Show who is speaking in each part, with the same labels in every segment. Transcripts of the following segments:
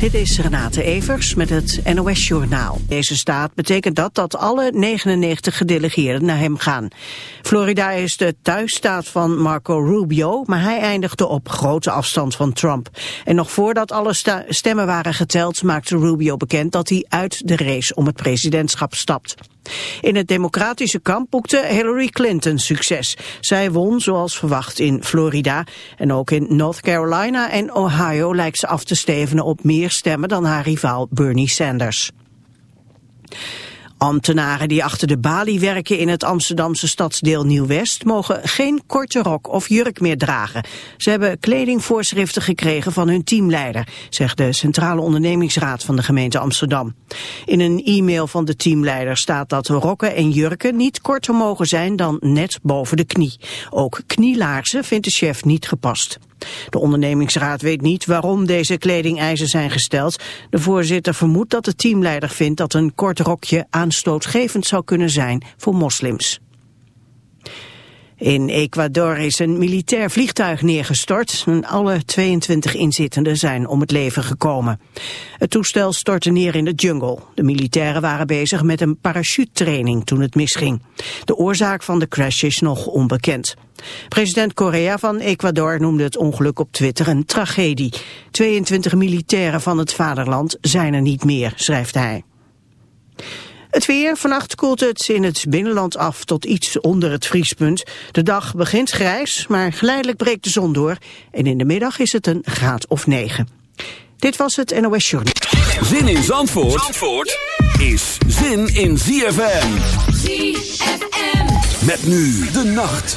Speaker 1: Dit is Renate Evers met het NOS Journaal. Deze staat betekent dat dat alle 99 gedelegeerden naar hem gaan. Florida is de thuisstaat van Marco Rubio, maar hij eindigde op grote afstand van Trump. En nog voordat alle stemmen waren geteld maakte Rubio bekend dat hij uit de race om het presidentschap stapt. In het democratische kamp boekte Hillary Clinton succes. Zij won zoals verwacht in Florida en ook in North Carolina en Ohio lijkt ze af te stevenen op meer stemmen dan haar rivaal Bernie Sanders. Ambtenaren die achter de balie werken in het Amsterdamse stadsdeel Nieuw-West mogen geen korte rok of jurk meer dragen. Ze hebben kledingvoorschriften gekregen van hun teamleider, zegt de Centrale Ondernemingsraad van de gemeente Amsterdam. In een e-mail van de teamleider staat dat rokken en jurken niet korter mogen zijn dan net boven de knie. Ook knielaarzen vindt de chef niet gepast. De ondernemingsraad weet niet waarom deze kledingeisen zijn gesteld. De voorzitter vermoedt dat de teamleider vindt dat een kort rokje aanstootgevend zou kunnen zijn voor moslims. In Ecuador is een militair vliegtuig neergestort en alle 22 inzittenden zijn om het leven gekomen. Het toestel stortte neer in de jungle. De militairen waren bezig met een parachutetraining toen het misging. De oorzaak van de crash is nog onbekend. President Correa van Ecuador noemde het ongeluk op Twitter een tragedie. 22 militairen van het vaderland zijn er niet meer, schrijft hij. Het weer, vannacht koelt het in het binnenland af tot iets onder het vriespunt. De dag begint grijs, maar geleidelijk breekt de zon door. En in de middag is het een graad of 9. Dit was het NOS Journal.
Speaker 2: Zin in Zandvoort, Zandvoort is zin in ZFM. ZFM. Met nu de nacht.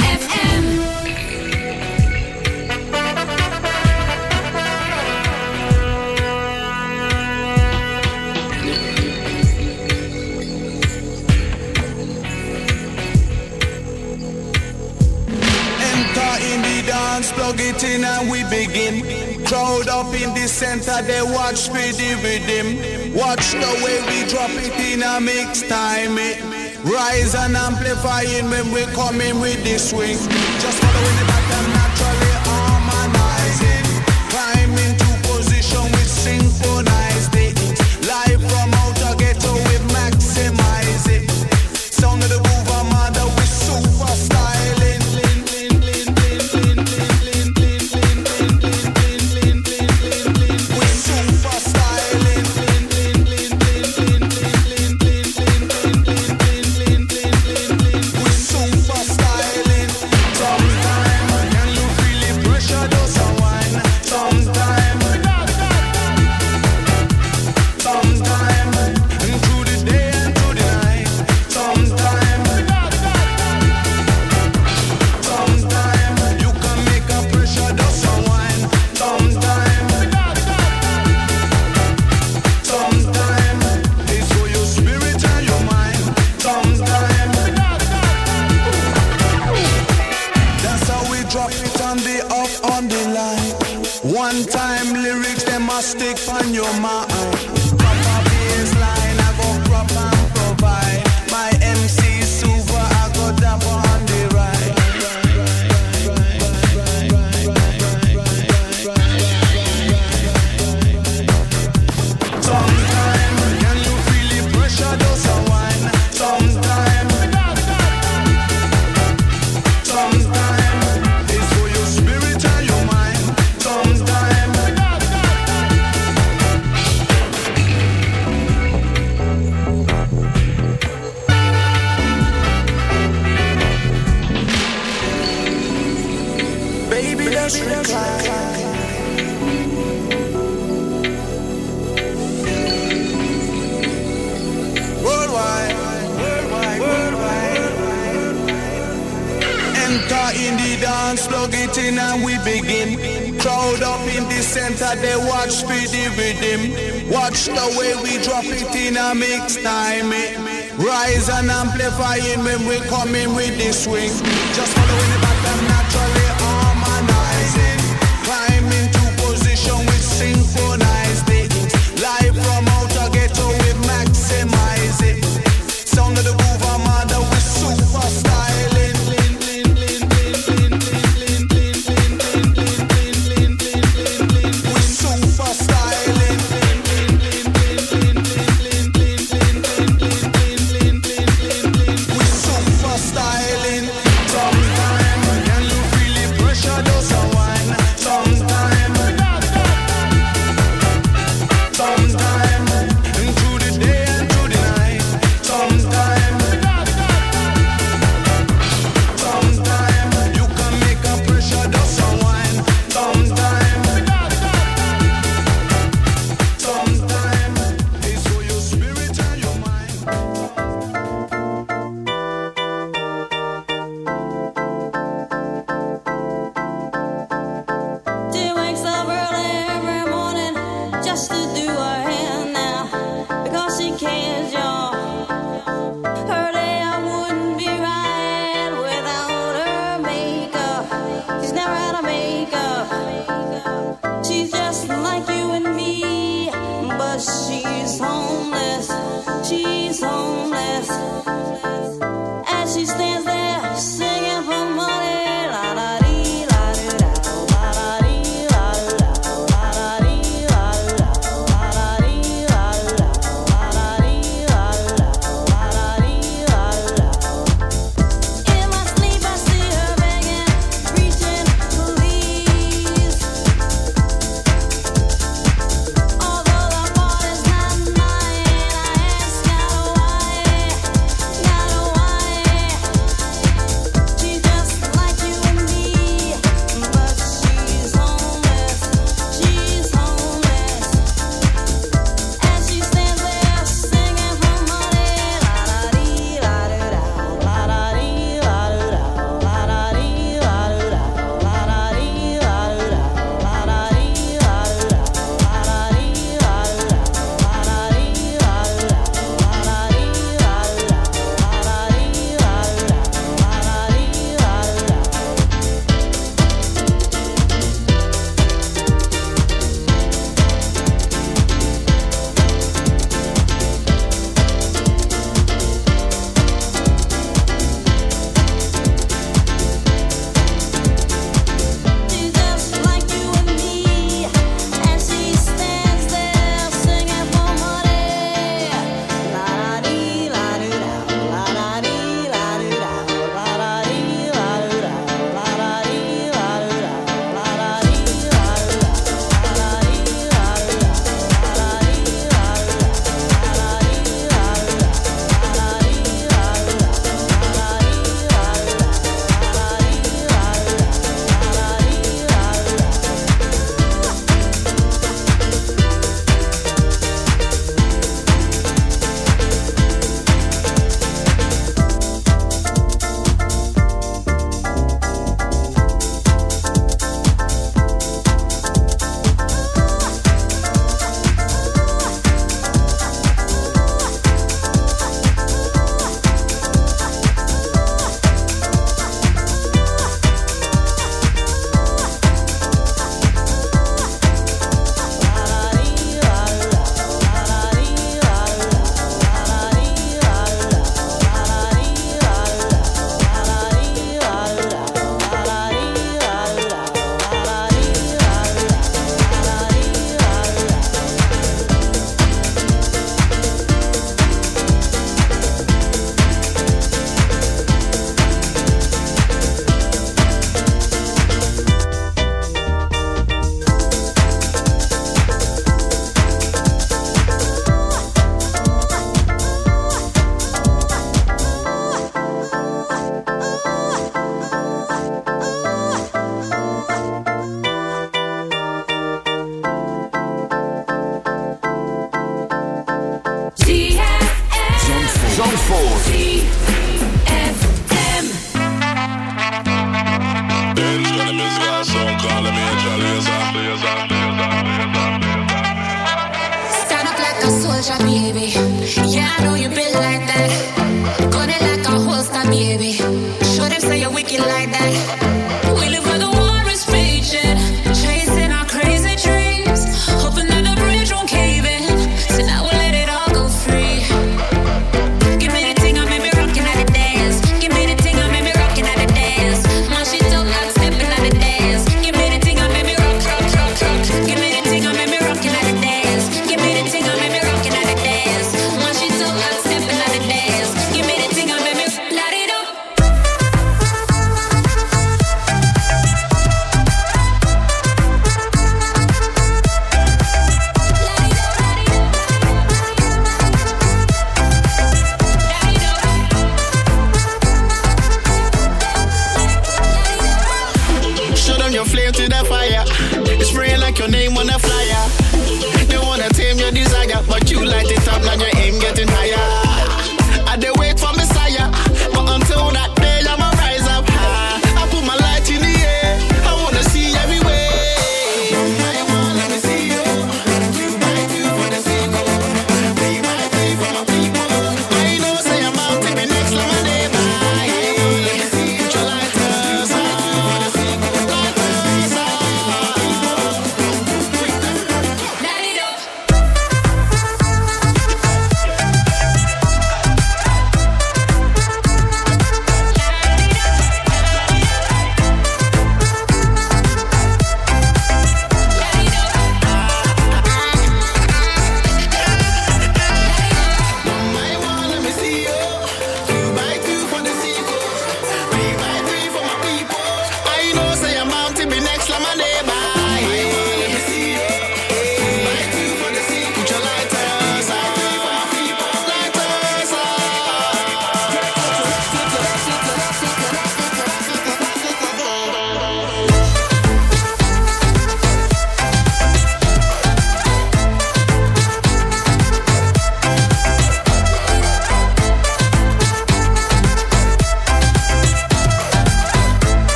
Speaker 3: In and we begin. Crowd up in the center, they watch for the rhythm. Watch the way we drop it in a mix time. It rise and amplifying when we come in with the swing. Just following the pattern on the up on the line. One time lyrics, them must stick on your mind. In and we begin. Crowd up in the center, they watch for the rhythm. Watch the way we drop it in a mix time. Rise and amplifying when we come in with the swing. Just following the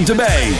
Speaker 4: En jij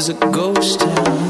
Speaker 5: Is a ghost town.